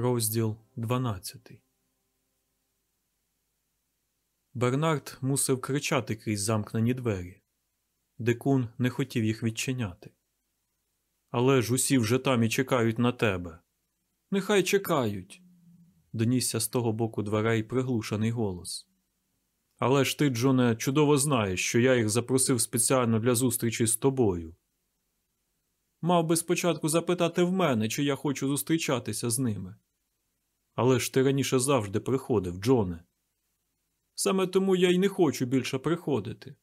Розділ 12 Бернард мусив кричати крізь замкнені двері. Дикун не хотів їх відчиняти. Але ж усі вже там і чекають на тебе. Нехай чекають. донісся з того боку дверей приглушений голос. Але ж ти, Джоне, чудово знаєш, що я їх запросив спеціально для зустрічі з тобою. Мав би спочатку запитати в мене, чи я хочу зустрічатися з ними. Але ж ти раніше завжди приходив, Джоне. Саме тому я й не хочу більше приходити.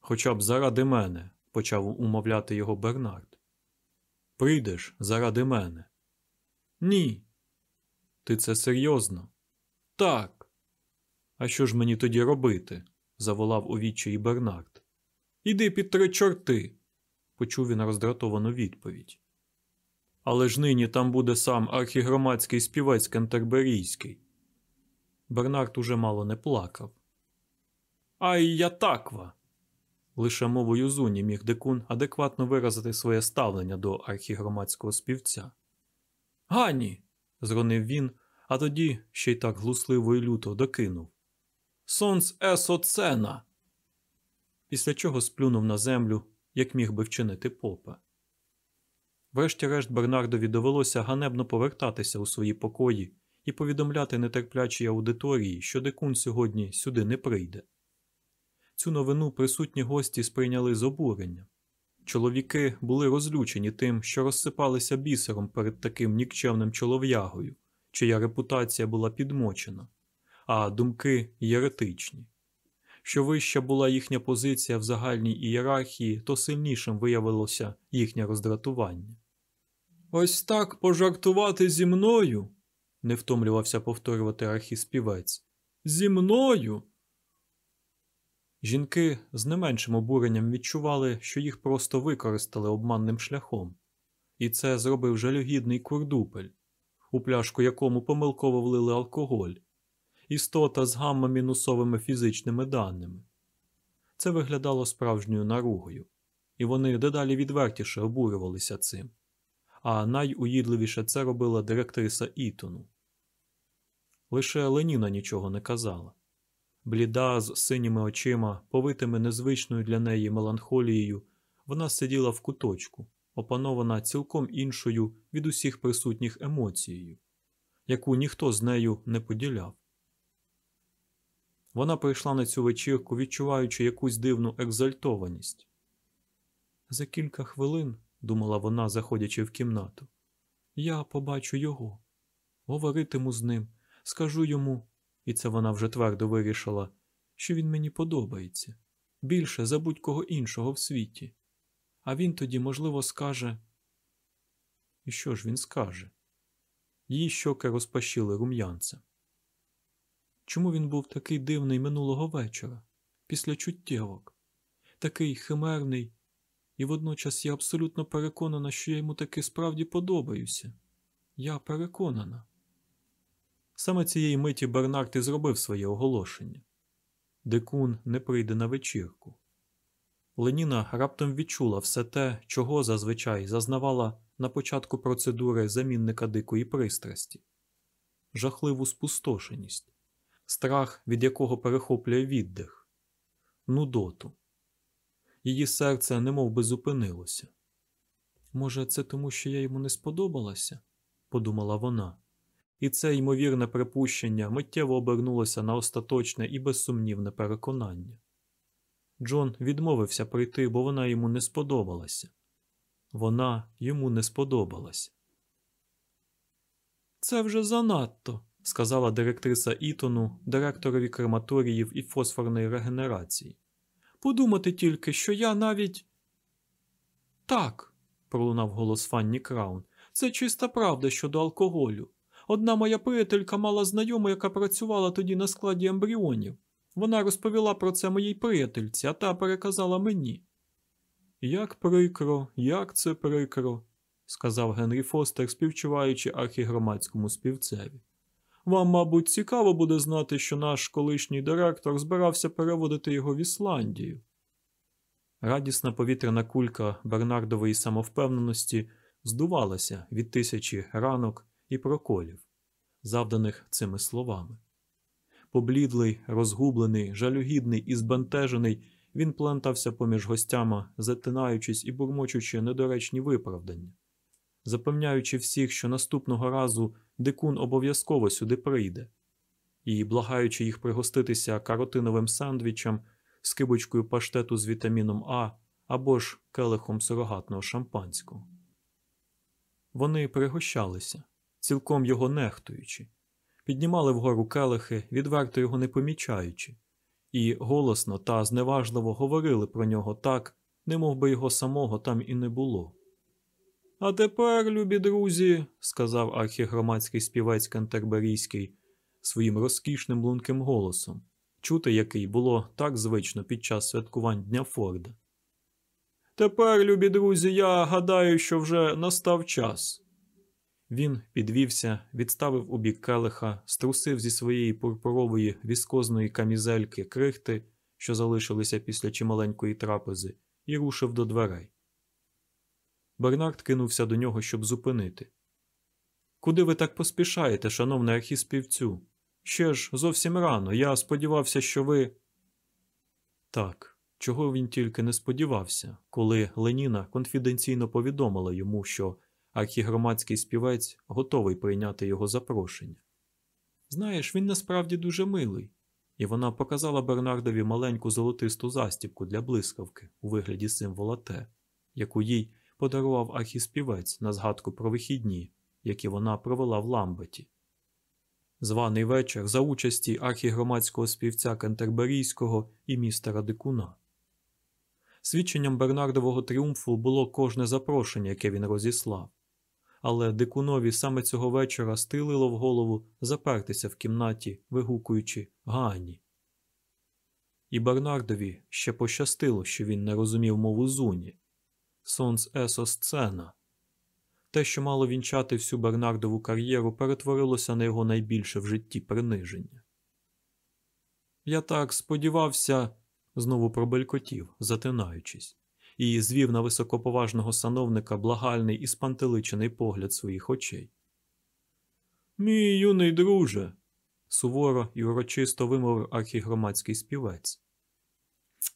Хоча б заради мене, почав умовляти його Бернард. Прийдеш заради мене. Ні. Ти це серйозно? Так. А що ж мені тоді робити? заволав у відчаї Бернард. Іди під три чорти, почув він роздратовану відповідь. Але ж нині там буде сам архігромадський співець Кентерберійський. Бернард уже мало не плакав. Ай я таква. Лише мовою зуні міг дикун адекватно виразити своє ставлення до архігромадського співця. Гані. зронив він, а тоді ще й так глусливо і люто докинув. Сонц есоцена. Після чого сплюнув на землю, як міг би вчинити попа. Врешті-решт Бернардові довелося ганебно повертатися у свої покої і повідомляти нетерплячій аудиторії, що дикун сьогодні сюди не прийде. Цю новину присутні гості сприйняли з обуренням. Чоловіки були розлючені тим, що розсипалися бісером перед таким нікчемним чолов'ягою, чия репутація була підмочена, а думки єретичні. Що вища була їхня позиція в загальній ієрархії, то сильнішим виявилося їхнє роздратування. Ось так пожартувати зі мною, не втомлювався повторювати архіспівець. Зі мною. Жінки з не меншим обуренням відчували, що їх просто використали обманним шляхом, і це зробив жалюгідний курдупель, у пляшку якому помилково влили алкоголь, істота з гамма-мінусовими фізичними даними. Це виглядало справжньою наругою, і вони дедалі відвертіше обурювалися цим. А найуїдливіше це робила директриса Ітону. Лише Леніна нічого не казала. Бліда з синіми очима, повитими незвичною для неї меланхолією, вона сиділа в куточку, опанована цілком іншою від усіх присутніх емоцією, яку ніхто з нею не поділяв. Вона прийшла на цю вечірку, відчуваючи якусь дивну екзальтованість. За кілька хвилин, думала вона, заходячи в кімнату, я побачу його, говоритиму з ним, скажу йому, і це вона вже твердо вирішила, що він мені подобається більше за будь-кого іншого в світі. А він тоді, можливо, скаже. І що ж він скаже? Її щоки розпашіли рум'янцем. Чому він був такий дивний минулого вечора, після чуттєвок, такий химерний, і водночас я абсолютно переконана, що я йому таки справді подобаюся. Я переконана. Саме цієї миті Бернард і зробив своє оголошення Дикун не прийде на вечірку. Леніна раптом відчула все те, чого зазвичай зазнавала на початку процедури замінника дикої пристрасті, жахливу спустошеність, страх, від якого перехоплює віддих, нудоту. Її серце немов би зупинилося. Може, це тому, що я йому не сподобалася? подумала вона, і це ймовірне припущення миттєво обернулося на остаточне і безсумнівне переконання. Джон відмовився прийти, бо вона йому не сподобалася. Вона йому не сподобалася. Це вже занадто, сказала директриса Ітону, директорові крематоріїв і фосфорної регенерації. Подумати тільки, що я навіть. Так, пролунав голос Фанні Краун. Це чиста правда щодо алкоголю. Одна моя приятелька мала знайому, яка працювала тоді на складі ембріонів. Вона розповіла про це моїй приятельці, а та переказала мені. Як прикро, як це прикро, сказав Генрі Фостер, співчуваючи архігромадському співцеві. Вам, мабуть, цікаво буде знати, що наш колишній директор збирався переводити його в Ісландію. Радісна повітряна кулька Бернардової самовпевненості здувалася від тисячі ранок і проколів, завданих цими словами. Поблідлий, розгублений, жалюгідний і збентежений, він плентався поміж гостями, затинаючись і бурмочучи недоречні виправдання, запевняючи всіх, що наступного разу дикун обов'язково сюди прийде, і благаючи їх пригоститися каротиновим сандвічем з кибочкою паштету з вітаміном А або ж келихом сурогатного шампанського. Вони пригощалися, цілком його нехтуючи, піднімали вгору келихи, відверто його не помічаючи, і голосно та зневажливо говорили про нього так, немов би його самого там і не було. А тепер, любі друзі, сказав архігромадський співець Кантерберійський своїм розкішним лунким голосом, чути який було так звично під час святкувань Дня Форда. Тепер, любі друзі, я гадаю, що вже настав час. Він підвівся, відставив у бік келиха, струсив зі своєї пурпурової віскозної камізельки крихти, що залишилися після чималенької трапези, і рушив до дверей. Бернард кинувся до нього, щоб зупинити. Куди ви так поспішаєте, шановний архіспівцю? Ще ж зовсім рано. Я сподівався, що ви. Так, чого він тільки не сподівався, коли Леніна конфіденційно повідомила йому, що архігромадський співець готовий прийняти його запрошення. Знаєш, він насправді дуже милий, і вона показала Бернардові маленьку золотисту застібку для блискавки у вигляді символа Т, яку їй подарував архіспівець на згадку про вихідні, які вона провела в Ламбеті. Званий вечір за участі архігромадського співця Кентерберійського і містера Дикуна. Свідченням Бернардового тріумфу було кожне запрошення, яке він розіслав, але дикунові саме цього вечора стилило в голову запертися в кімнаті, вигукуючи Гані. І Бернардові ще пощастило, що він не розумів мову зуні. Сонц есо сцена. Те, що мало вінчати всю Бернардову кар'єру, перетворилося на його найбільше в житті приниження. Я так сподівався, знову пробелькотів, затинаючись, і звів на високоповажного сановника благальний і спантеличений погляд своїх очей. Мій юний друже, суворо і урочисто вимовив архігромадський співець.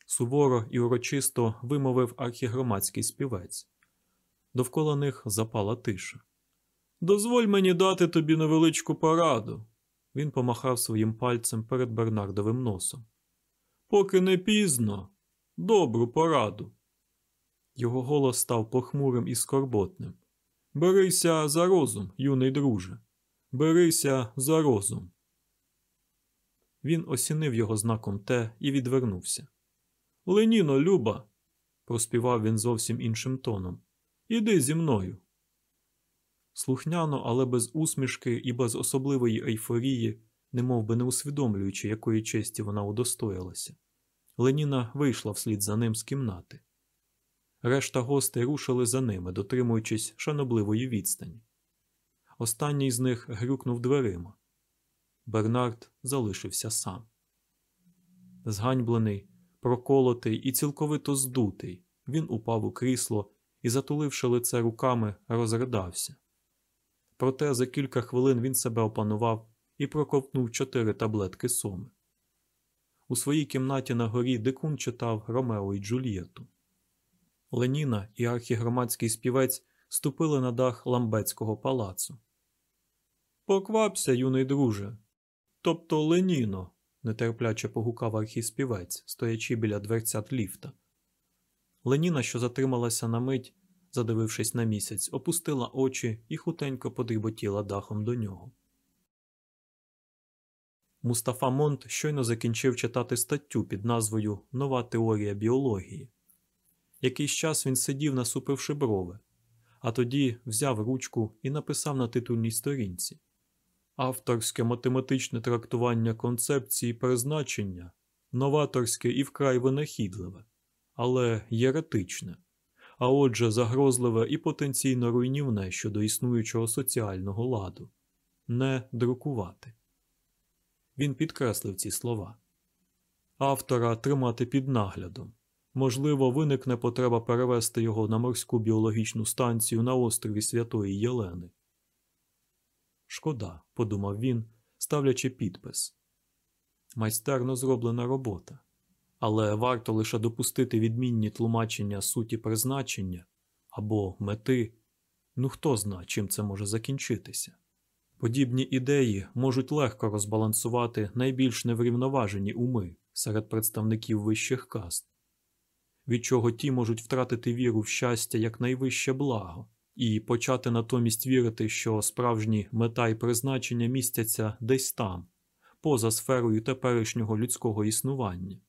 Суворо і урочисто вимовив архігромадський співець. Довкола них запала тиша. Дозволь мені дати тобі невеличку пораду. Він помахав своїм пальцем перед Бернардовим носом. Поки не пізно, добру пораду. Його голос став похмурим і скорботним. Берися за розум, юний друже. Берися за розум. Він осінив його знаком Т і відвернувся. Леніно, Люба, проспівав він зовсім іншим тоном. Іди зі мною. Слухняно, але без усмішки і без особливої ейфорії, немов би не усвідомлюючи, якої честі вона удостоїлася. Леніна вийшла вслід за ним з кімнати. Решта гостей рушили за ними, дотримуючись шанобливої відстані. Останній з них грюкнув дверима. Бернард залишився сам. Зганьблений, проколотий і цілковито здутий, він упав у крісло і, затуливши лице руками, розридався. Проте за кілька хвилин він себе опанував і проковтнув чотири таблетки соми. У своїй кімнаті на горі дикун читав Ромео і Джульєту. Леніна і архігромадський співець ступили на дах ламбецького палацу. Поквапся, юний друже. Тобто Леніно, нетерпляче погукав архіспівець, стоячи біля дверцят ліфта. Леніна, що затрималася на мить, задивившись на місяць, опустила очі і хутенько подріботіла дахом до нього. Мустафа Монт щойно закінчив читати статтю під назвою Нова теорія біології. Якийсь час він сидів, насупивши брови, а тоді взяв ручку і написав на титульній сторінці Авторське математичне трактування концепції призначення, новаторське і вкрай винахідливе, але єретичне, а отже, загрозливе і потенційно руйнівне щодо існуючого соціального ладу не друкувати. Він підкреслив ці слова. Автора тримати під наглядом. Можливо, виникне потреба перевести його на морську біологічну станцію на острові Святої Єлени. Шкода, подумав він, ставлячи підпис. Майстерно зроблена робота, але варто лише допустити відмінні тлумачення суті призначення або мети. Ну хто зна, чим це може закінчитися. Подібні ідеї можуть легко розбалансувати найбільш неврівноважені уми серед представників вищих каст, від чого ті можуть втратити віру в щастя як найвище благо, і почати натомість вірити, що справжні мета і призначення містяться десь там, поза сферою теперішнього людського існування,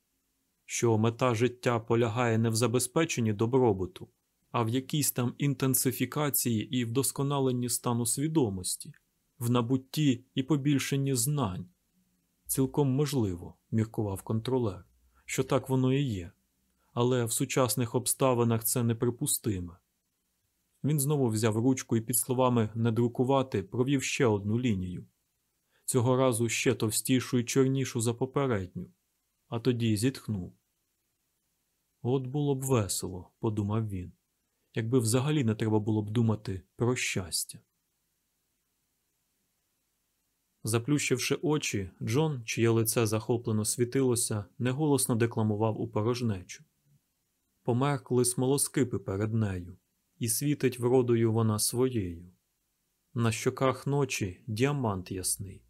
що мета життя полягає не в забезпеченні добробуту, а в якійсь там інтенсифікації і вдосконаленні стану свідомості, в набутті і побільшенні знань. Цілком можливо, міркував контролер, що так воно і є, але в сучасних обставинах це неприпустиме. Він знову взяв ручку і під словами не друкувати провів ще одну лінію. Цього разу ще товстішу і чорнішу за попередню, а тоді зітхнув. От було б весело, подумав він, якби взагалі не треба було б думати про щастя. Заплющивши очі, Джон, чиє лице захоплено світилося, неголосно декламував у порожнечу. Померкли смолоскипи перед нею, і світить вродою вона своєю. На щоках ночі діамант ясний,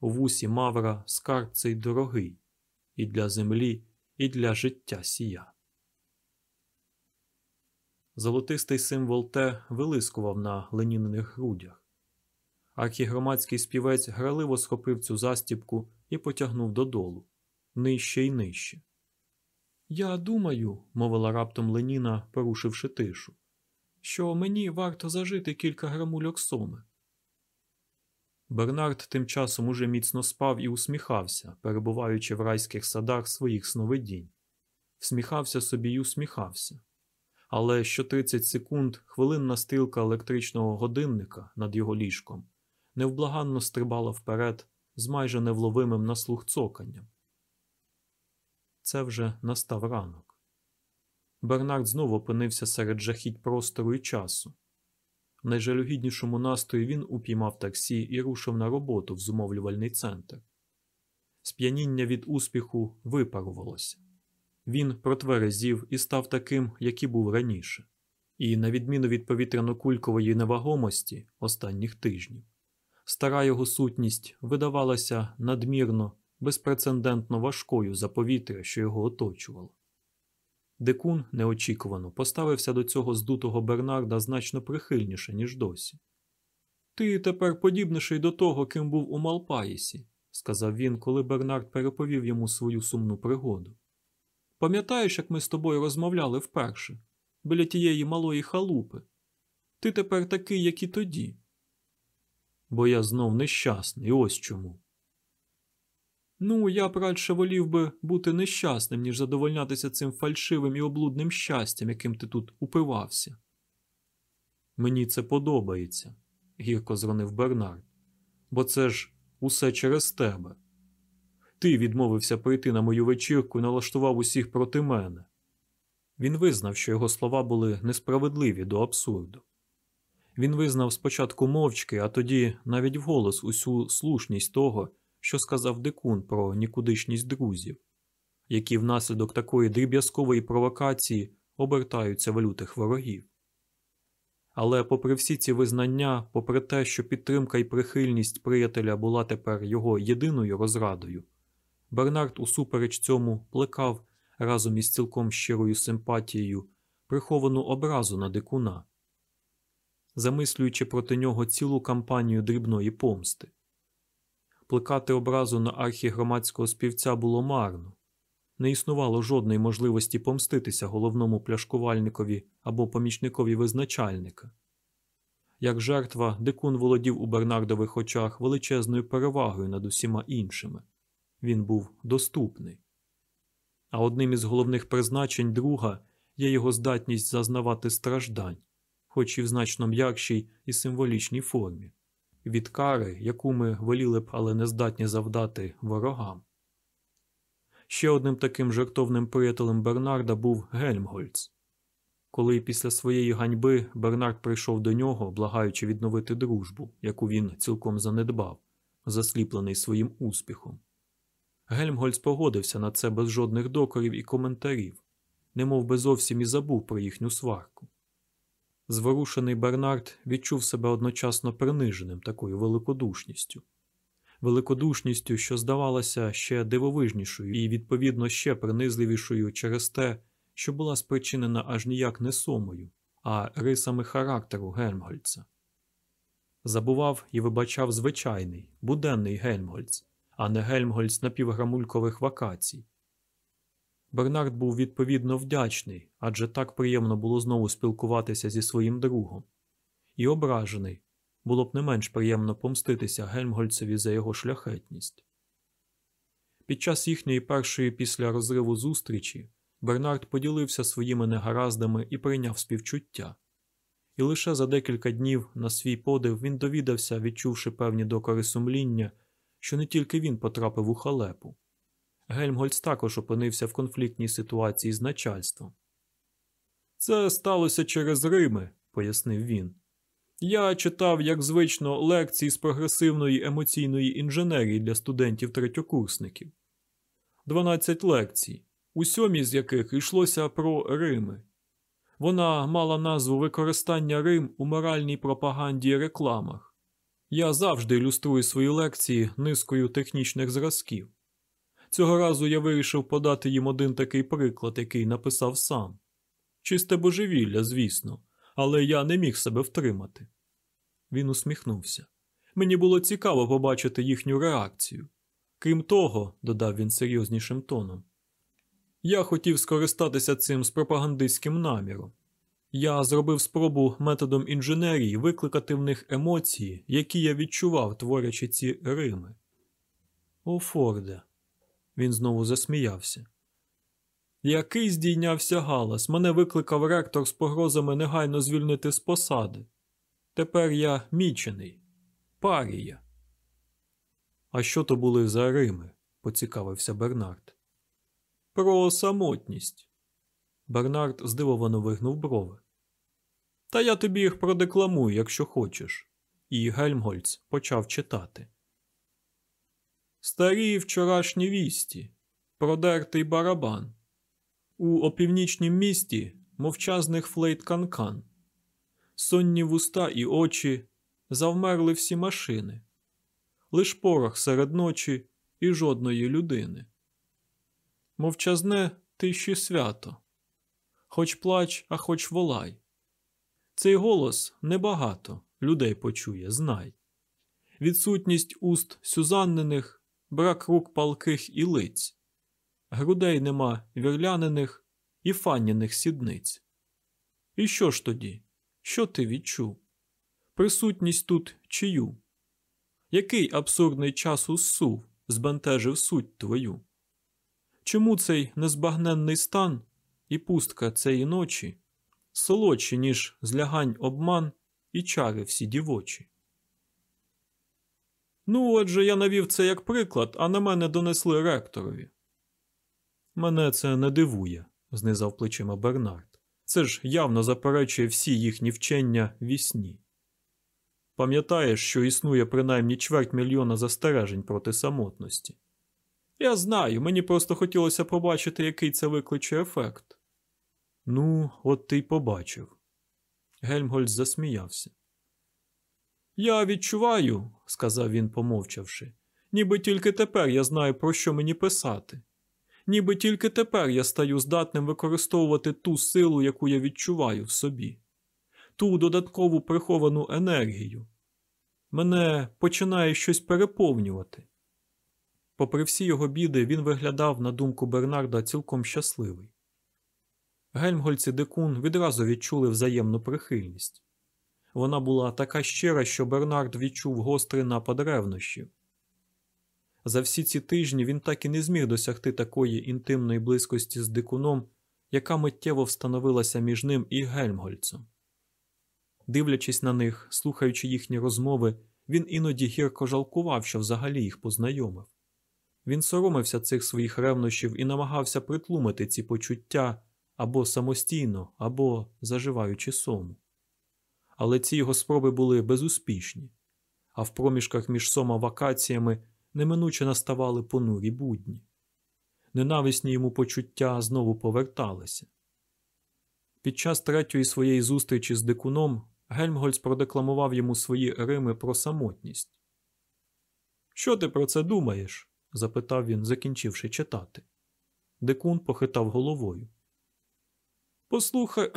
у вусі мавра скарб цей дорогий, і для землі, і для життя сія. Золотистий символ Т вилискував на леніниних грудях. Архігромадський співець граливо схопив цю застібку і потягнув додолу, нижче й нижче. Я думаю, мовила раптом Леніна, порушивши тишу, що мені варто зажити кілька грамульок соми. Бернард тим часом уже міцно спав і усміхався, перебуваючи в райських садах своїх сновидінь. Всміхався собі й усміхався. Але що 30 секунд хвилинна стрілка електричного годинника над його ліжком невблаганно стрибала вперед з майже невловимим на слух цоканням. Це вже настав ранок. Бернард знову опинився серед жахіть простору і часу. В найжалюгіднішому настрої він упіймав таксі і рушив на роботу в зумовлювальний центр. Сп'яніння від успіху випарувалося. Він протверезів і став таким, який був раніше, і, на відміну від повітряно-кулькової невагомості останніх тижнів, стара його сутність видавалася надмірно, безпрецедентно важкою за повітря, що його оточувало. Декун неочікувано поставився до цього здутого Бернарда значно прихильніше, ніж досі. Ти тепер подібніший до того, ким був у Малпаїсі, сказав він, коли Бернард переповів йому свою сумну пригоду. Пам'ятаєш, як ми з тобою розмовляли вперше, біля тієї малої халупи? Ти тепер такий, як і тоді. Бо я знов нещасний, ось чому. Ну, я б радше волів би бути нещасним, ніж задовольнятися цим фальшивим і облудним щастям, яким ти тут упивався. Мені це подобається, гірко зронив Бернард, бо це ж усе через тебе. Ти відмовився прийти на мою вечірку і налаштував усіх проти мене. Він визнав, що його слова були несправедливі до абсурду. Він визнав спочатку мовчки, а тоді навіть вголос усю слушність того, що сказав дикун про нікудишність друзів, які внаслідок такої дріб'язкової провокації обертаються в лютих ворогів. Але, попри всі ці визнання, попри те, що підтримка і прихильність приятеля була тепер його єдиною розрадою, Бернард усупереч цьому плекав разом із цілком щирою симпатією приховану образу на дикуна, замислюючи проти нього цілу кампанію дрібної помсти. Плекати образу на архігромадського співця було марно, не існувало жодної можливості помститися головному пляшкувальникові або помічникові визначальника. Як жертва, дикун володів у Бернардових очах величезною перевагою над усіма іншими він був доступний. А одним із головних призначень друга є його здатність зазнавати страждань, хоч і в значно м'якшій і символічній формі, від кари, яку ми воліли б, але не здатні завдати ворогам. Ще одним таким жертовним приятелем Бернарда був Гельмгольц. коли після своєї ганьби Бернард прийшов до нього, благаючи відновити дружбу, яку він цілком занедбав, засліплений своїм успіхом. Гельмгольц погодився на це без жодних докорів і коментарів, немов би зовсім і забув про їхню сварку. Зворушений Бернард відчув себе одночасно приниженим такою великодушністю, великодушністю, що здавалася ще дивовижнішою і, відповідно, ще принизливішою через те, що була спричинена аж ніяк не сомою, а рисами характеру Гельмгольца. Забував і вибачав звичайний, буденний Гельмгольц, а не Гельмгольц напівграмулькових вакацій. Бернард був відповідно вдячний, адже так приємно було знову спілкуватися зі своїм другом, і ображений було б не менш приємно помститися Гельмгольцеві за його шляхетність. Під час їхньої першої після розриву зустрічі Бернард поділився своїми негараздами і прийняв співчуття. І лише за декілька днів на свій подив він довідався, відчувши певні докори сумління, що не тільки він потрапив у халепу. Гельмгольц також опинився в конфліктній ситуації з начальством. Це сталося через Рими, пояснив він. Я читав, як звично, лекції з прогресивної емоційної інженерії для студентів-третьокурсників. 12 лекцій, у сьомій з яких йшлося про Рими. Вона мала назву використання Рим у моральній пропаганді і рекламах. Я завжди ілюструю свої лекції низкою технічних зразків. Цього разу я вирішив подати їм один такий приклад, який написав сам. Чисте божевілля, звісно, але я не міг себе втримати. Він усміхнувся. Мені було цікаво побачити їхню реакцію. Крім того, додав він серйознішим тоном, я хотів скористатися цим з пропагандистським наміром. Я зробив спробу методом інженерії викликати в них емоції, які я відчував, творячи ці Рими. О, Форде. Він знову засміявся. Який здійнявся галас, мене викликав ректор з погрозами негайно звільнити з посади. Тепер я мічений, парія. А що то були за Рими? поцікавився Бернард. Про самотність. Бернард здивовано вигнув брови. Та я тобі їх продекламую, якщо хочеш. І Гельмгольц почав читати. Старі вчорашні вісті, продертий барабан. У опівнічнім місті мовчазних флейт канкан. Сонні вуста і очі завмерли всі машини, лиш порох серед ночі і жодної людини. Мовчазне тиші свято, хоч плач, а хоч волай. Цей голос небагато людей почує, знай. Відсутність уст сюзаннених, брак рук палких і лиць, грудей нема вірлянених і фанняних сідниць. І що ж тоді? Що ти відчув? Присутність тут чию? Який абсурдний час усув, збентежив суть твою? Чому цей незбагненний стан і пустка цієї ночі солодші, ніж злягань обман і чари всі дівочі? Ну, отже, я навів це як приклад, а на мене донесли ректорові. Мене це не дивує, знизав плечима Бернард. Це ж явно заперечує всі їхні вчення вісні. Пам'ятаєш, що існує принаймні чверть мільйона застережень проти самотності. Я знаю, мені просто хотілося побачити, який це викличе ефект. Ну, от ти й побачив. Гельмгольц засміявся. Я відчуваю, сказав він, помовчавши, ніби тільки тепер я знаю, про що мені писати. Ніби тільки тепер я стаю здатним використовувати ту силу, яку я відчуваю в собі, ту додаткову приховану енергію. Мене починає щось переповнювати. Попри всі його біди, він виглядав, на думку Бернарда, цілком щасливий. Гельмгольц і Декун відразу відчули взаємну прихильність. Вона була така щира, що Бернард відчув гострий напад ревнощів. За всі ці тижні він так і не зміг досягти такої інтимної близькості з дикуном, яка миттєво встановилася між ним і Гельмгольцем. Дивлячись на них, слухаючи їхні розмови, він іноді гірко жалкував, що взагалі їх познайомив. Він соромився цих своїх ревнощів і намагався притлумити ці почуття, або самостійно, або заживаючи сому. Але ці його спроби були безуспішні, а в проміжках між сома вакаціями неминуче наставали понурі будні. Ненависні йому почуття знову поверталися. Під час третьої своєї зустрічі з дикуном Гельмгольц продекламував йому свої рими про самотність. Що ти про це думаєш? запитав він, закінчивши читати. Дикун похитав головою. Послухай,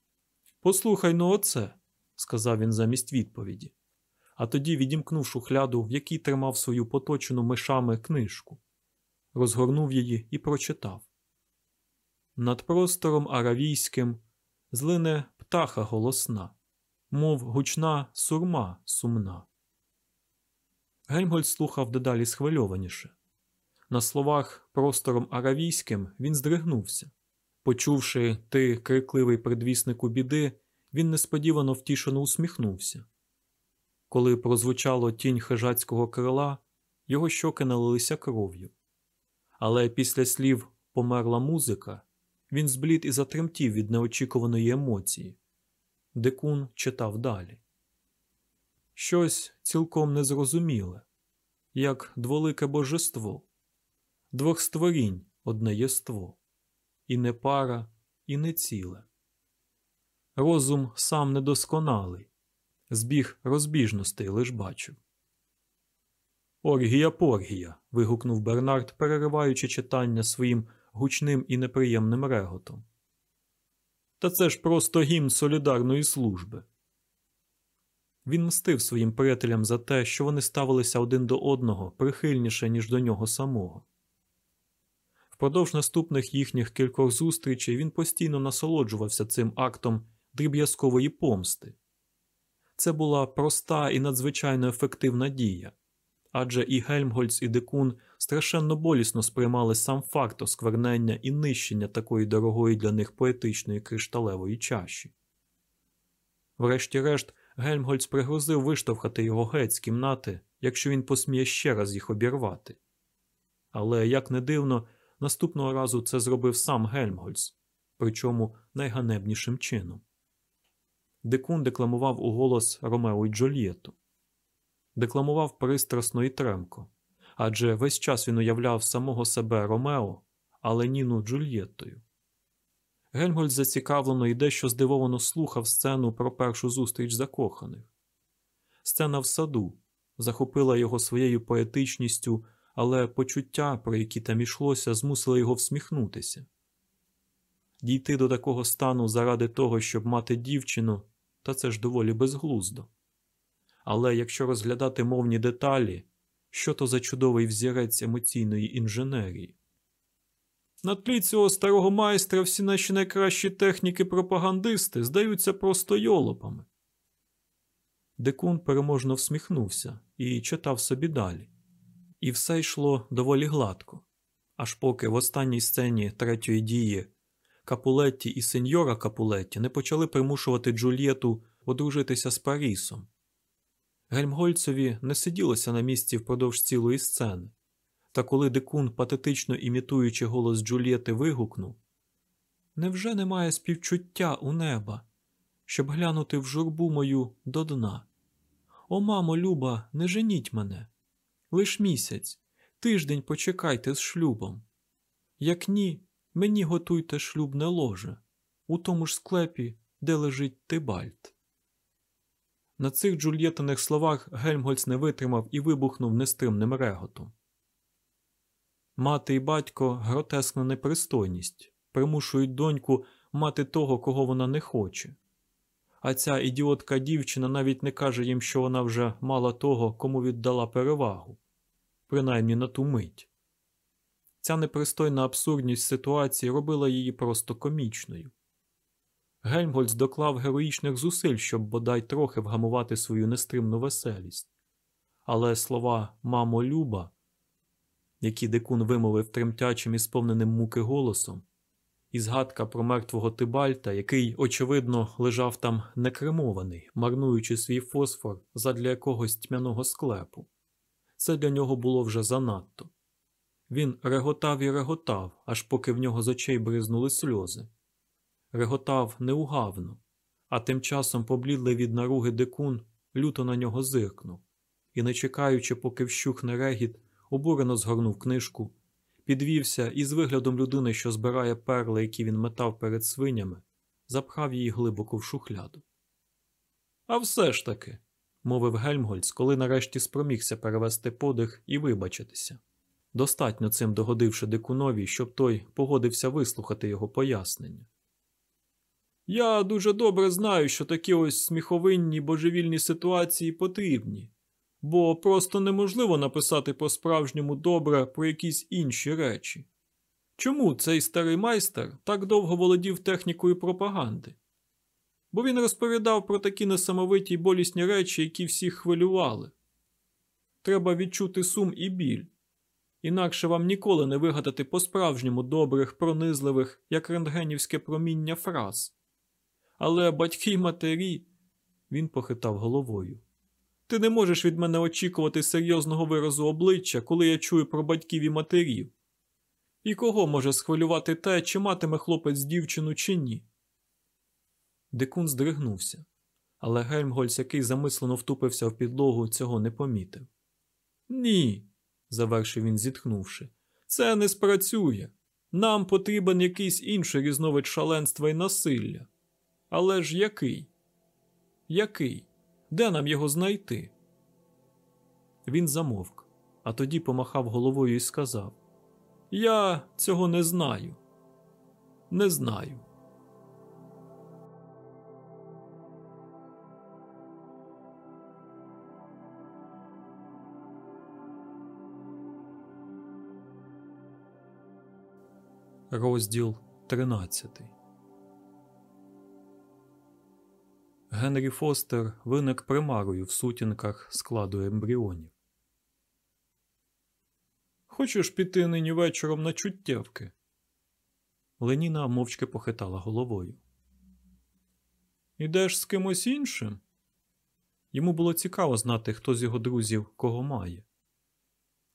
послухай ну оце, сказав він замість відповіді, а тоді відімкнув шухляду, в якій тримав свою поточену мишами книжку, розгорнув її і прочитав. Над простором аравійським злине птаха голосна, мов гучна сурма сумна. Гельмгольд слухав дедалі схвильованіше. На словах простором аравійським він здригнувся. Почувши ти крикливий предвіснику біди, він несподівано втішено усміхнувся. Коли прозвучало тінь хижацького крила, його щоки налилися кров'ю. Але після слів померла музика, він зблід і затремтів від неочікуваної емоції. Декун читав далі. Щось цілком незрозуміле, як дволике божество, двох створінь одне єство, і не пара, і не ціле. Розум сам недосконалий, збіг розбіжностей лиш бачив. Оргія поргія. вигукнув Бернард, перериваючи читання своїм гучним і неприємним реготом. Та це ж просто гімн солідарної служби. Він мстив своїм приятелям за те, що вони ставилися один до одного прихильніше, ніж до нього самого. Впродовж наступних їхніх кількох зустрічей він постійно насолоджувався цим актом дріб'язкової помсти. Це була проста і надзвичайно ефективна дія, адже і Гельмгольц, і Декун страшенно болісно сприймали сам факт осквернення і нищення такої дорогої для них поетичної кришталевої чаші. Врешті-решт, Гельмгольц пригрозив виштовхати його геть з кімнати, якщо він посміє ще раз їх обірвати. Але, як не дивно, наступного разу це зробив сам Гельмгольц, причому найганебнішим чином. Декун декламував у голос Ромео й Джульєту. Декламував пристрасно і тремко, адже весь час він уявляв самого себе Ромео, але Ніну Джульєттою. Гельмгольд зацікавлено і дещо здивовано слухав сцену про першу зустріч закоханих. Сцена в саду захопила його своєю поетичністю, але почуття, про які там ішлося, змусили його всміхнутися. Дійти до такого стану заради того, щоб мати дівчину, та це ж доволі безглуздо. Але якщо розглядати мовні деталі, що то за чудовий взірець емоційної інженерії? На тлі цього старого майстра всі наші найкращі техніки-пропагандисти здаються просто йолопами. Декун переможно всміхнувся і читав собі далі. І все йшло доволі гладко, аж поки в останній сцені третьої дії Капулетті і сеньора Капулетті не почали примушувати Джульєту одружитися з Парісом. Гельмгольцеві не сиділося на місці впродовж цілої сцени. Та коли дикун, патетично імітуючи голос Джульєти, вигукнув Невже немає співчуття у неба, щоб глянути в журбу мою до дна? О, мамо, люба, не женіть мене. Лиш місяць, тиждень почекайте з шлюбом. Як ні, мені готуйте шлюбне ложе у тому ж склепі, де лежить Тибальт. На цих Джульєтиних словах Гельмгольц не витримав і вибухнув нестримним реготом. Мати і батько гротескна непристойність, примушують доньку мати того, кого вона не хоче. А ця ідіотка дівчина навіть не каже їм, що вона вже мала того, кому віддала перевагу, принаймні на ту мить. Ця непристойна абсурдність ситуації робила її просто комічною. Гельмгольц доклав героїчних зусиль, щоб бодай трохи вгамувати свою нестримну веселість. Але слова мамо Люба які дикун вимовив тремтячим і сповненим муки голосом, і згадка про мертвого Тибальта, який, очевидно, лежав там некремований, марнуючи свій фосфор задля якогось тьмяного склепу. Це для нього було вже занадто. Він реготав і реготав, аж поки в нього з очей бризнули сльози, реготав неугавно, а тим часом поблідлий від наруги дикун люто на нього зиркнув і, не чекаючи, поки вщухне регіт, обурено згорнув книжку, підвівся і з виглядом людини, що збирає перли, які він метав перед свинями, запхав її глибоко в шухляду. А все ж таки, мовив Гельмгольц, коли нарешті спромігся перевести подих і вибачитися. Достатньо цим догодивши дикунові, щоб той погодився вислухати його пояснення. Я дуже добре знаю, що такі ось сміховинні божевільні ситуації потрібні, бо просто неможливо написати по-справжньому добре про якісь інші речі. Чому цей старий майстер так довго володів технікою пропаганди? Бо він розповідав про такі несамовиті й болісні речі, які всіх хвилювали. Треба відчути сум і біль, інакше вам ніколи не вигадати по-справжньому добрих, пронизливих, як рентгенівське проміння фраз. Але батьки й матері, він похитав головою. Ти не можеш від мене очікувати серйозного виразу обличчя, коли я чую про батьків і матерів. І кого може схвилювати те, чи матиме хлопець дівчину, чи ні? Дикун здригнувся, але Гельмгольц, який замислено втупився в підлогу, цього не помітив. Ні, завершив він, зітхнувши, це не спрацює. Нам потрібен якийсь інший різновид шаленства і насилля. Але ж який? Який? Де нам його знайти? Він замовк, а тоді помахав головою і сказав: Я цього не знаю. Не знаю. Розділ 13 Генрі Фостер виник примарою в сутінках складу ембріонів. Хочеш піти нині вечором на чуттєвки? Леніна мовчки похитала головою. Ідеш з кимось іншим? Йому було цікаво знати, хто з його друзів кого має.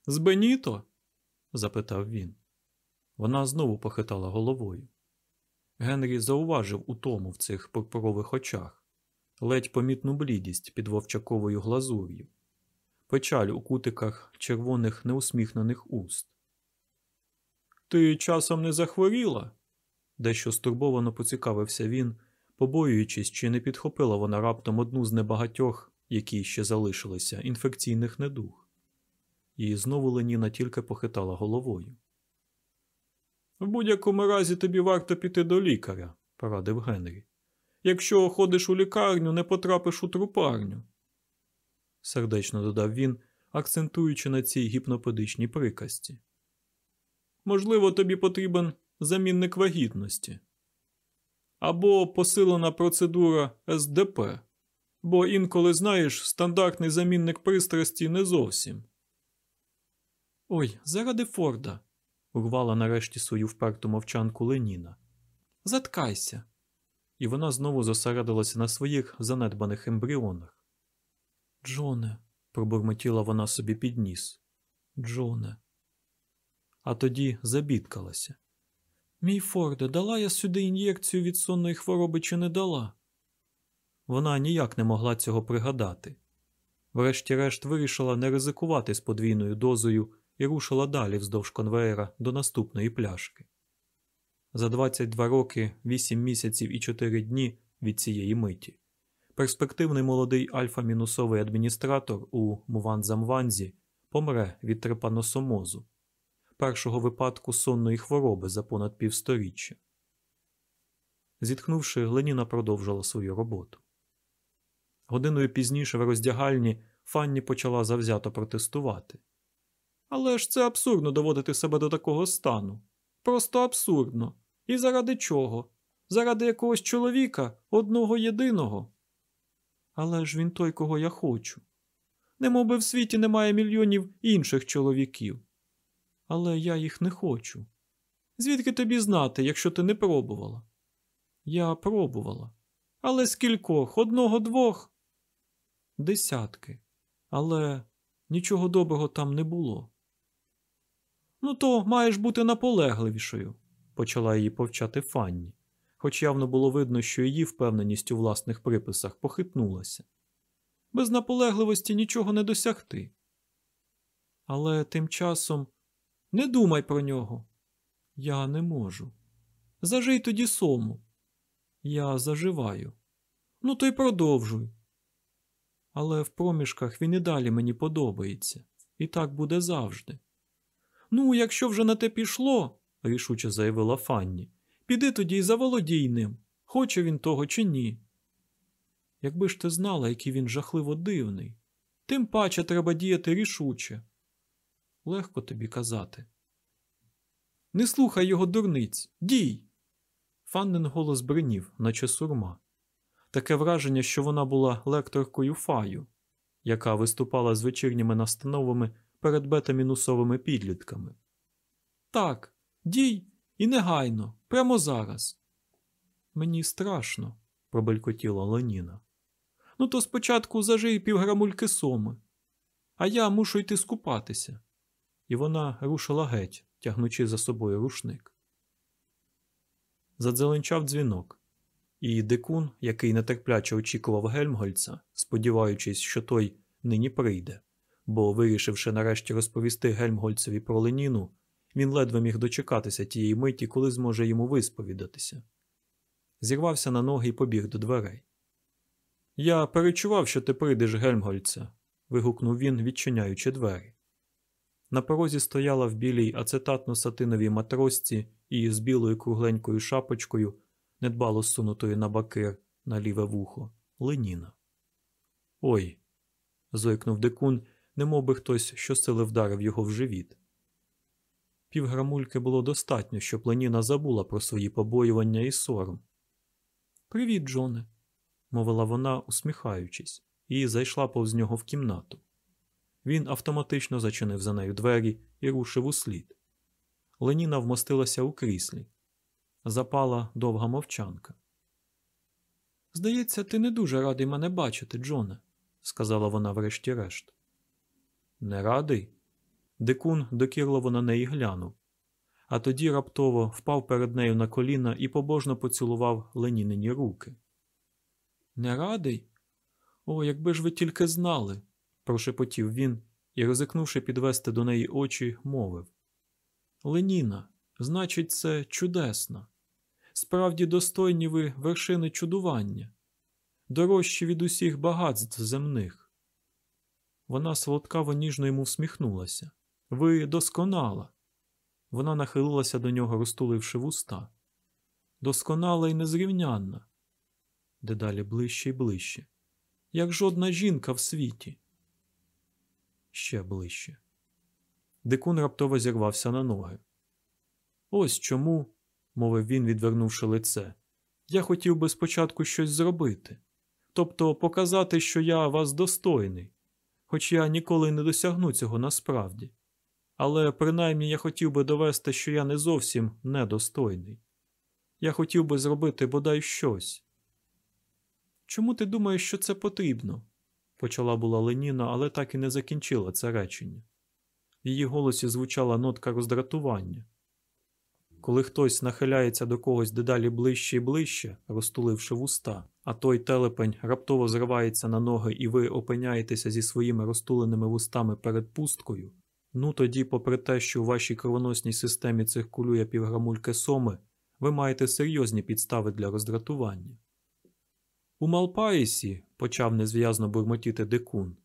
З Беніто? запитав він. Вона знову похитала головою. Генрі зауважив утому в цих пурпурових очах, ледь помітну блідість під вовчаковою глазур'ю, печаль у кутиках червоних неусміхнених уст. Ти часом не захворіла? дещо стурбовано поцікавився він, побоюючись, чи не підхопила вона раптом одну з небагатьох, які ще залишилися, інфекційних недуг. І знову Леніна тільки похитала головою. В будь-якому разі тобі варто піти до лікаря, порадив Генрі. Якщо ходиш у лікарню, не потрапиш у трупарню. сердечно додав він, акцентуючи на цій гіпнопедичній приказці. Можливо, тобі потрібен замінник вагітності або посилена процедура СДП, бо інколи знаєш, стандартний замінник пристрасті не зовсім. Ой, заради Форда урвала нарешті свою вперту мовчанку Леніна. Заткайся. І вона знову зосередилася на своїх занедбаних ембріонах. Джоне, пробурмотіла вона собі під ніс. Джоне. А тоді забідкалася. Мій Форде, дала я сюди ін'єкцію від сонної хвороби чи не дала? Вона ніяк не могла цього пригадати. Врешті-решт вирішила не ризикувати з подвійною дозою і рушила далі вздовж конвеєра до наступної пляшки. За 22 роки, 8 місяців і 4 дні від цієї миті. Перспективний молодий альфа-мінусовий адміністратор у Муванзамванзі помре від трепаносомозу, першого випадку сонної хвороби за понад півсторіччя. Зітхнувши, Леніна продовжила свою роботу. Годиною пізніше в роздягальні Фанні почала завзято протестувати. Але ж це абсурдно доводити себе до такого стану. Просто абсурдно. І заради чого? Заради якогось чоловіка, одного єдиного. Але ж він той, кого я хочу. Немов би в світі немає мільйонів інших чоловіків. Але я їх не хочу. Звідки тобі знати, якщо ти не пробувала? Я пробувала. Але скількох? Одного двох? Десятки. Але нічого доброго там не було. Ну, то маєш бути наполегливішою, почала її повчати Фанні, хоч явно було видно, що її впевненість у власних приписах похитнулася. Без наполегливості нічого не досягти. Але тим часом не думай про нього. Я не можу. Зажий тоді сому. Я заживаю. Ну, то й продовжуй. Але в проміжках він і далі мені подобається, і так буде завжди. Ну, якщо вже на те пішло, рішуче заявила Фанні, піди тоді й заволодій ним, хоче він того чи ні. Якби ж ти знала, який він жахливо дивний, тим паче треба діяти рішуче. Легко тобі казати. Не слухай його дурниць, дій. Фаннин голос бринів, наче сурма. Таке враження, що вона була лекторкою Фаю, яка виступала з вечірніми настановами перед бета-мінусовими підлітками. Так, дій і негайно, прямо зараз. Мені страшно, пробелькотіла Леніна. Ну, то спочатку зажий півграмульки соми, а я мушу йти скупатися. І вона рушила геть, тягнучи за собою рушник. Задзеленчав дзвінок, і дикун, який нетерпляче очікував Гельмгольца, сподіваючись, що той нині прийде, бо, вирішивши нарешті розповісти Гельмгольцеві про Леніну, він ледве міг дочекатися тієї миті, коли зможе йому висповідатися. Зірвався на ноги і побіг до дверей. Я перечував, що ти прийдеш, Гельмгольце, вигукнув він, відчиняючи двері. На порозі стояла в білій ацетатно-сатиновій матросці і з білою кругленькою шапочкою, недбало сунутою на бакир на ліве вухо, Леніна. Ой. зойкнув дикун, немов би хтось щосили вдарив його в живіт. Півграмульки було достатньо, щоб Леніна забула про свої побоювання і сором. Привіт, Джоне, мовила вона, усміхаючись, і зайшла повз нього в кімнату. Він автоматично зачинив за нею двері і рушив у слід. Леніна вмостилася у кріслі. Запала довга мовчанка. Здається, ти не дуже радий мене бачити, Джоне, сказала вона врешті-решт. Не радий? Дикун докірливо на неї глянув, а тоді раптово впав перед нею на коліна і побожно поцілував Ленінині руки. Не радий? О, якби ж ви тільки знали, прошепотів він і, ризикнувши підвести до неї очі, мовив. Леніна, значить, це чудесно. Справді достойні ви вершини чудування, дорожчі від усіх багатств земних. Вона солодкаво ніжно йому всміхнулася. Ви досконала. Вона нахилилася до нього, розтуливши вуста. Досконала і незрівнянна. Дедалі ближче і ближче. Як жодна жінка в світі. Ще ближче. Дикун раптово зірвався на ноги. Ось чому, мовив він, відвернувши лице, я хотів би спочатку щось зробити, тобто показати, що я вас достойний, хоч я ніколи не досягну цього насправді. Але принаймні я хотів би довести, що я не зовсім недостойний. Я хотів би зробити бодай щось. Чому ти думаєш, що це потрібно? почала була Леніна, але так і не закінчила це речення. В її голосі звучала нотка роздратування. Коли хтось нахиляється до когось дедалі ближче і ближче, розтуливши вуста, а той телепень раптово зривається на ноги, і ви опиняєтеся зі своїми розтуленими вустами перед пусткою, ну тоді, попри те, що у вашій кровоносній системі циркулює півграмульки соми, ви маєте серйозні підстави для роздратування. У Малпаїсі, почав незв'язно бурмотіти дикун,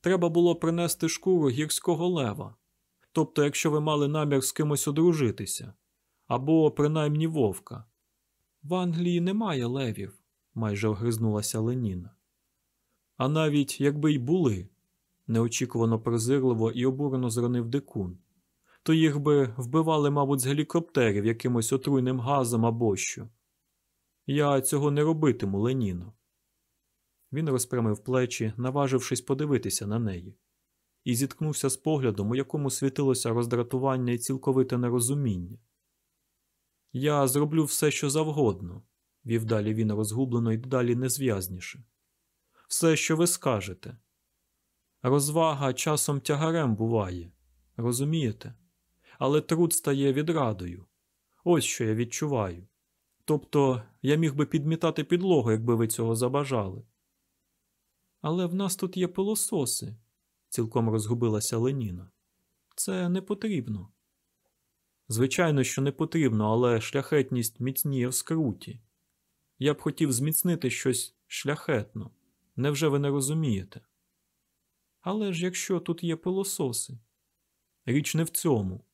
треба було принести шкуру гірського лева. Тобто, якщо ви мали намір з кимось одружитися, або принаймні вовка. В Англії немає левів, майже огризнулася Леніна. А навіть якби й були, неочікувано презирливо і обурено зронив дикун, то їх би вбивали, мабуть, з гелікоптерів якимось отруйним газом або що. Я цього не робитиму, Леніно. Він розпрямив плечі, наважившись подивитися на неї, і зіткнувся з поглядом, у якому світилося роздратування і цілковите нерозуміння. Я зроблю все, що завгодно, вів далі він розгублено і далі незв'язніше. Все, що ви скажете. Розвага часом тягарем буває, розумієте? Але труд стає відрадою. Ось що я відчуваю. Тобто я міг би підмітати підлогу, якби ви цього забажали. Але в нас тут є пилососи, цілком розгубилася Леніна. Це не потрібно. Звичайно, що не потрібно, але шляхетність міцніє в скруті. Я б хотів зміцнити щось шляхетно. Невже ви не розумієте? Але ж якщо тут є пилососи, річ не в цьому.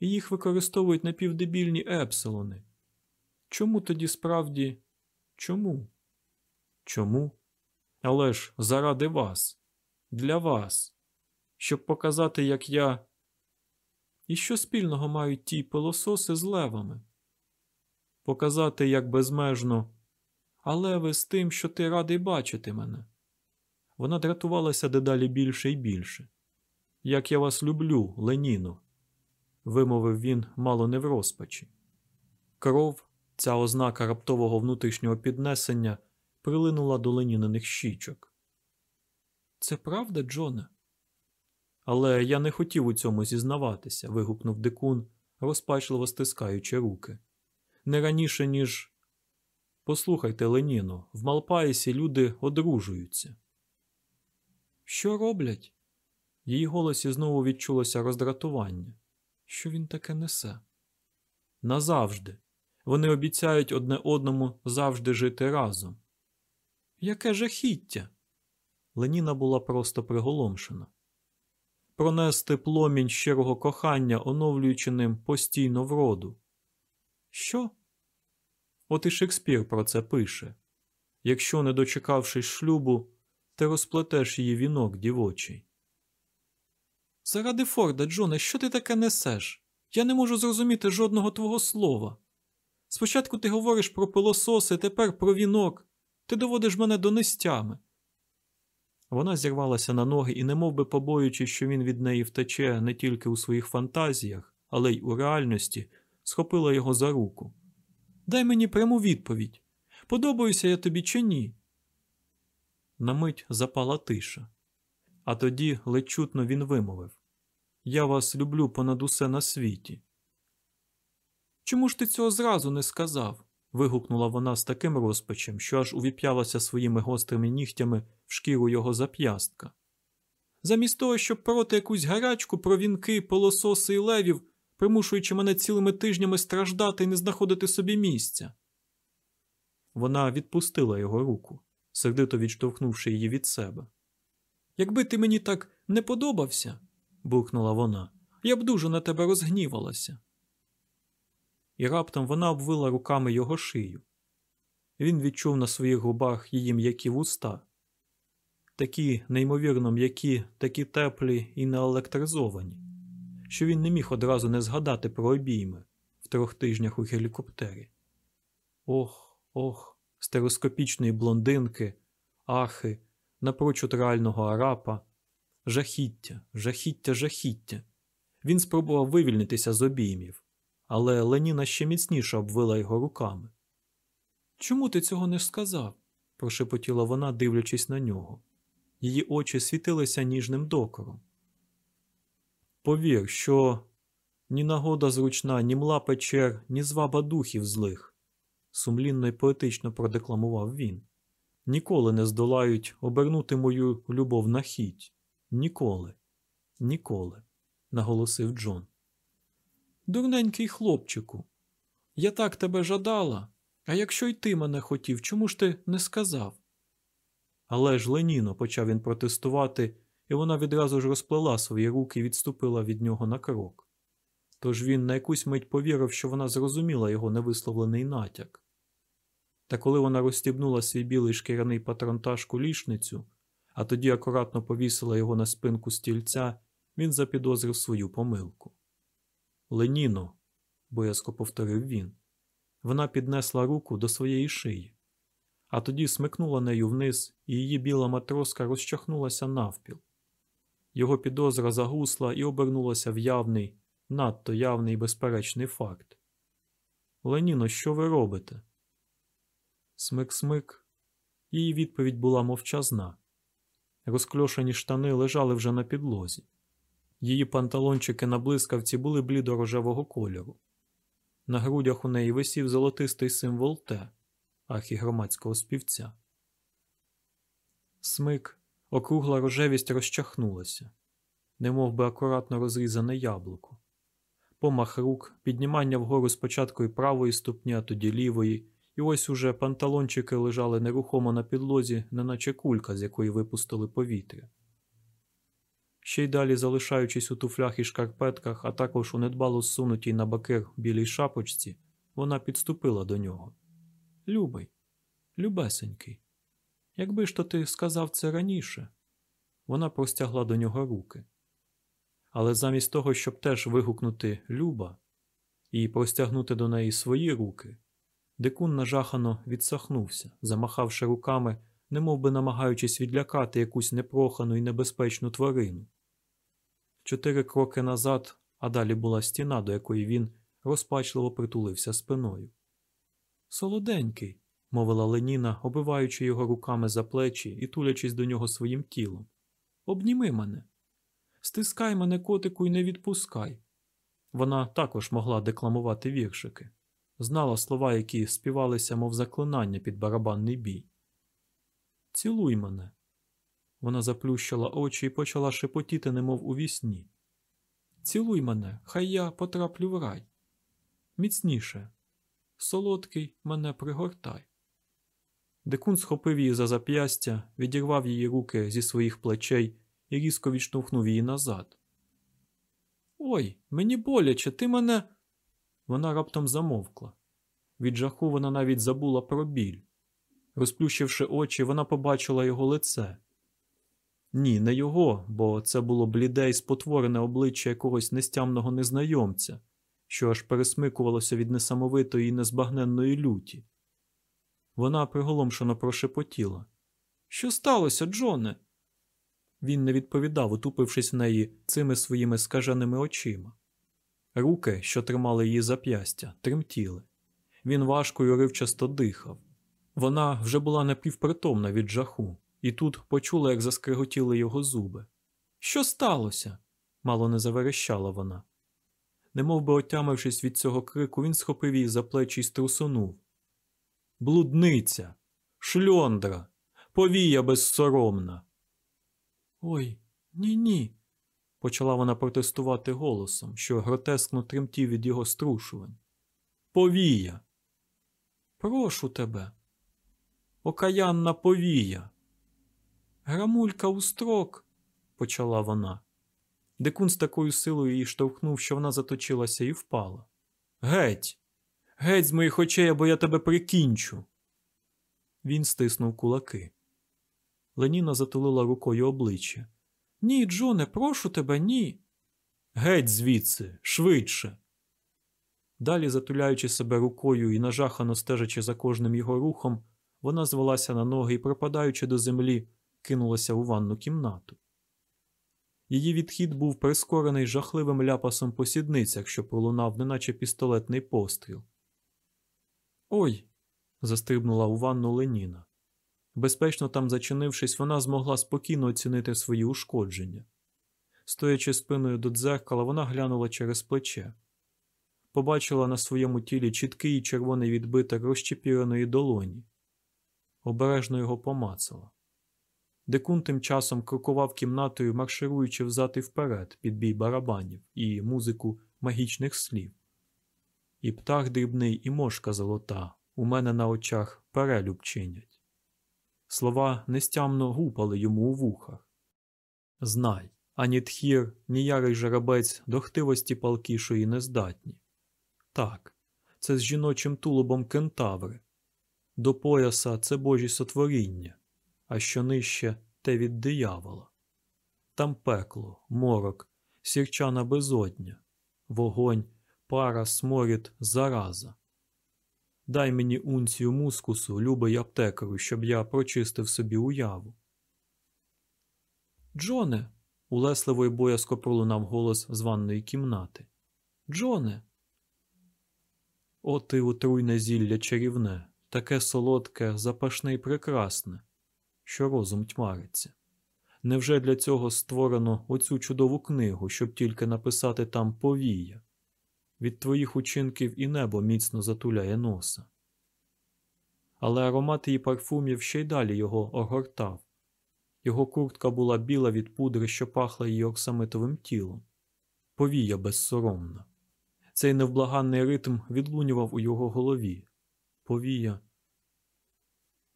Їх використовують напівдебільні епсилони. Чому тоді справді? Чому? Чому? Але ж заради вас, для вас, щоб показати, як я. І що спільного мають ті пилососи з левами? Показати, як безмежно, а леви з тим, що ти радий бачити мене. Вона дратувалася дедалі більше і більше. Як я вас люблю, Леніно, вимовив він мало не в розпачі. Кров, ця ознака раптового внутрішнього піднесення, прилинула до леніниних щічок. Це правда, Джоне? Але я не хотів у цьому зізнаватися, вигукнув дикун, розпачливо стискаючи руки. Не раніше, ніж. Послухайте, Леніно, в Малпаїсі люди одружуються. Що роблять? В її голосі знову відчулося роздратування. Що він таке несе? Назавжди. Вони обіцяють одне одному завжди жити разом. Яке жахіття! Леніна була просто приголомшена. Пронести пломінь щирого кохання, оновлюючи ним постійно вроду. Що? От і Шекспір про це пише якщо, не дочекавшись шлюбу, ти розплетеш її вінок дівочий. Заради Форда, Джоне, що ти таке несеш? Я не можу зрозуміти жодного твого слова. Спочатку ти говориш про пилососи, тепер про вінок. Ти доводиш мене до нестями. Вона зірвалася на ноги і, немов би побоюючись, що він від неї втече не тільки у своїх фантазіях, але й у реальності, схопила його за руку. Дай мені пряму відповідь. Подобаюся я тобі чи ні? На мить запала тиша. А тоді ледь чутно він вимовив Я вас люблю понад усе на світі. Чому ж ти цього зразу не сказав? Вигукнула вона з таким розпачем, що аж увіп'ялася своїми гострими нігтями в шкіру його зап'ястка. Замість того, щоб проти якусь гарячку про вінки, полососи і левів, примушуючи мене цілими тижнями страждати і не знаходити собі місця. Вона відпустила його руку, сердито відштовхнувши її від себе. Якби ти мені так не подобався, буркнула вона, я б дуже на тебе розгнівалася. І раптом вона обвила руками його шию. Він відчув на своїх губах її м'які вуста, такі неймовірно м'які, такі теплі і неелектризовані, що він не міг одразу не згадати про обійми в трьох тижнях у гелікоптері. Ох, ох, стероскопічної блондинки, ахи, напрочуд реального арапа, жахіття, жахіття, жахіття. Він спробував вивільнитися з обіймів, але Леніна ще міцніше обвила його руками. Чому ти цього не сказав? прошепотіла вона, дивлячись на нього. Її очі світилися ніжним докором. Повір, що ні нагода зручна, ні мла печер, ні зваба духів злих, сумлінно й поетично продекламував він. Ніколи не здолають обернути мою любов на хіть. Ніколи, ніколи, наголосив Джон. Дурненький хлопчику, я так тебе жадала, а якщо й ти мене хотів, чому ж ти не сказав? Але ж Леніно почав він протестувати, і вона відразу ж розплела свої руки і відступила від нього на крок. Тож він на якусь мить повірив, що вона зрозуміла його невисловлений натяк. Та коли вона розстібнула свій білий шкіряний патронтаж кулішницю, а тоді акуратно повісила його на спинку стільця, він запідозрив свою помилку. Леніно, боязко повторив він. Вона піднесла руку до своєї шиї, а тоді смикнула нею вниз, і її біла матроска розчахнулася навпіл. Його підозра загусла і обернулася в явний, надто явний безперечний факт. Леніно, що ви робите? Смик-смик. Її відповідь була мовчазна. Розкльошені штани лежали вже на підлозі. Її панталончики на блискавці були блідорожевого кольору. На грудях у неї висів золотистий символ Т, архігромадського співця. Смик, округла рожевість розчахнулася, немов би акуратно розрізане яблуко. Помах рук, піднімання вгору спочатку і правої ступні, а тоді лівої, і ось уже панталончики лежали нерухомо на підлозі, неначе кулька, з якої випустили повітря. Ще й далі залишаючись у туфлях і шкарпетках, а також у недбало зсунутій на бакир білій шапочці, вона підступила до нього. Любий, любесенький, якби ж то ти сказав це раніше. Вона простягла до нього руки. Але замість того, щоб теж вигукнути Люба і простягнути до неї свої руки, дикун нажахано відсахнувся, замахавши руками, немов би намагаючись відлякати якусь непрохану і небезпечну тварину. Чотири кроки назад, а далі була стіна, до якої він розпачливо притулився спиною. Солоденький, мовила Леніна, обиваючи його руками за плечі і тулячись до нього своїм тілом. Обніми мене. Стискай мене, котику, і не відпускай. Вона також могла декламувати віршики, знала слова, які співалися, мов заклинання під барабанний бій. Цілуй мене. Вона заплющила очі і почала шепотіти, немов у вісні. Цілуй мене, хай я потраплю в рай. Міцніше, солодкий мене пригортай. Дикун схопив її за зап'ястя, відірвав її руки зі своїх плечей і різко відштовхнув її назад. Ой, мені боляче, ти мене. Вона раптом замовкла. Від жаху вона навіть забула про біль. Розплющивши очі, вона побачила його лице. Ні, не його, бо це було бліде й спотворене обличчя якогось нестямного незнайомця, що аж пересмикувалося від несамовитої і незбагненної люті. Вона приголомшено прошепотіла. Що сталося, Джоне? Він не відповідав, утупившись в неї цими своїми скаженими очима. Руки, що тримали її зап'ястя, тремтіли. Він важко й уривчасто дихав. Вона вже була напівпритомна від жаху, і тут почула, як заскриготіли його зуби. Що сталося? мало не заверещала вона. Немов би отямившись від цього крику, він схопив її за плечі й струсонув. Блудниця, шльондра, повія безсоромна. Ой, ні, ні, почала вона протестувати голосом, що гротескно тремтів від його струшувань. Повія. Прошу тебе. Окаянна повія. Грамулька у строк, почала вона. Дикун з такою силою її штовхнув, що вона заточилася і впала. Геть, геть з моїх очей, або я тебе прикінчу. Він стиснув кулаки. Леніна затулила рукою обличчя. Ні, Джоне, прошу тебе, ні. Геть звідси, швидше. Далі, затуляючи себе рукою і нажахано стежачи за кожним його рухом, вона звелася на ноги і, пропадаючи до землі, кинулася у ванну кімнату. Її відхід був прискорений жахливим ляпасом по сідницях, що пролунав, неначе пістолетний постріл. Ой. застрибнула у ванну Леніна. Безпечно там зачинившись, вона змогла спокійно оцінити свої ушкодження. Стоячи спиною до дзеркала, вона глянула через плече. Побачила на своєму тілі чіткий червоний відбиток розчепіреної долоні. Обережно його помацала. Декун тим часом крокував кімнатою, маршируючи взад і вперед під бій барабанів і музику магічних слів. І птах дрібний, і мошка золота у мене на очах перелюб чинять. Слова нестямно гупали йому у вухах. Знай, ані тхір, ні ярий жарабець до хтивості палкішої не здатні. Так, це з жіночим тулубом кентаври. До пояса це божі сотворіння, а що нижче те від диявола. Там пекло, морок, сірчана безодня, вогонь, пара, сморід, зараза. Дай мені унцію мускусу, любий аптекару, щоб я прочистив собі уяву. Джоне. улесливо й боязко пролунав голос з ванної кімнати. Джоне. О, ти утруйне зілля чарівне, таке солодке, запашне і прекрасне, що розум тьмариться. Невже для цього створено оцю чудову книгу, щоб тільки написати там повія? від твоїх учинків і небо міцно затуляє носа. Але аромат її парфумів ще й далі його огортав. Його куртка була біла від пудри, що пахла її оксамитовим тілом. Повія безсоромна. Цей невблаганний ритм відлунював у його голові. Повія.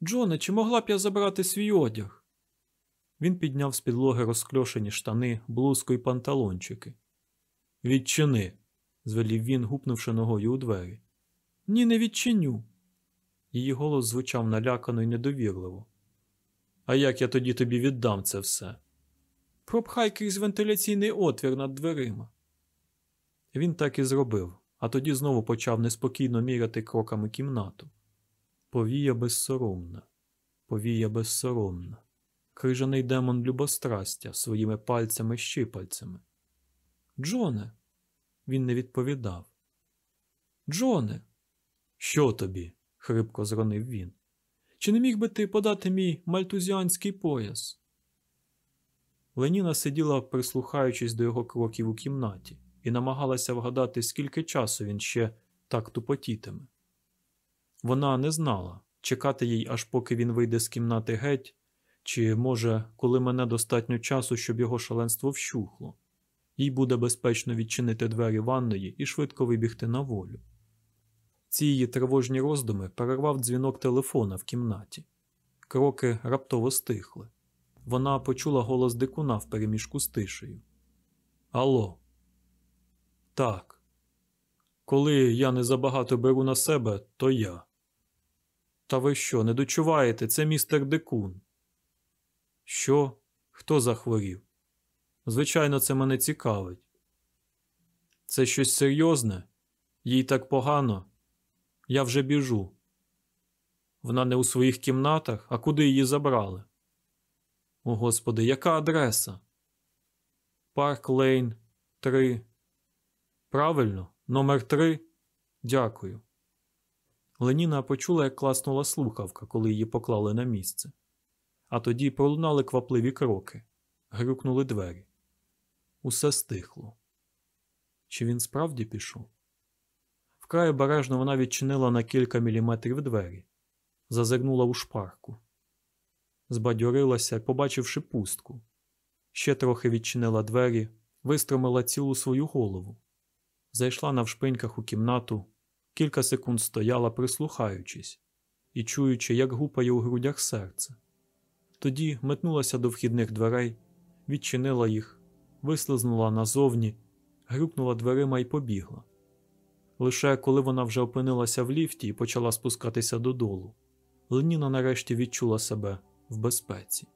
Джоне, чи могла б я забрати свій одяг? Він підняв з підлоги розкльошені штани, блузку і панталончики. Відчини, звелів він, гупнувши ногою у двері. Ні, не відчиню. Її голос звучав налякано і недовірливо. А як я тоді тобі віддам це все? Пропхай крізь вентиляційний отвір над дверима. Він так і зробив, а тоді знову почав неспокійно міряти кроками кімнату. Повія безсоромна, повія безсоромна, крижаний демон любострастя своїми пальцями щипальцями. Джоне, він не відповідав. Джоне, що тобі? хрипко зронив він. Чи не міг би ти подати мій мальтузіанський пояс? Леніна сиділа, прислухаючись до його кроків у кімнаті, і намагалася вгадати, скільки часу він ще так тупотітиме. Вона не знала, чекати їй, аж поки він вийде з кімнати геть, чи, може, коли мене достатньо часу, щоб його шаленство вщухло, їй буде безпечно відчинити двері ванної і швидко вибігти на волю. Ці її тривожні роздуми перервав дзвінок телефона в кімнаті. Кроки раптово стихли. Вона почула голос дикуна в переміжку з тишею. Алло. Так. Коли я не забагато беру на себе, то я. Та ви що, не дочуваєте? Це містер Дикун. Що? Хто захворів? Звичайно, це мене цікавить. Це щось серйозне? Їй так погано. Я вже біжу. Вона не у своїх кімнатах, а куди її забрали? О, Господи, яка адреса? Парк Лейн 3. Правильно, номер 3. Дякую. Леніна почула, як класнула слухавка, коли її поклали на місце. А тоді пролунали квапливі кроки, грюкнули двері. Усе стихло. Чи він справді пішов? Вкрай обережно вона відчинила на кілька міліметрів двері, зазирнула у шпарку, збадьорилася, побачивши пустку. Ще трохи відчинила двері, вистромила цілу свою голову, зайшла навшпиньках у кімнату, кілька секунд стояла, прислухаючись і чуючи, як гупає у грудях серце. Тоді метнулася до вхідних дверей, відчинила їх, вислизнула назовні, грюкнула дверима і побігла. Лише коли вона вже опинилася в ліфті і почала спускатися додолу, Леніна нарешті відчула себе в безпеці.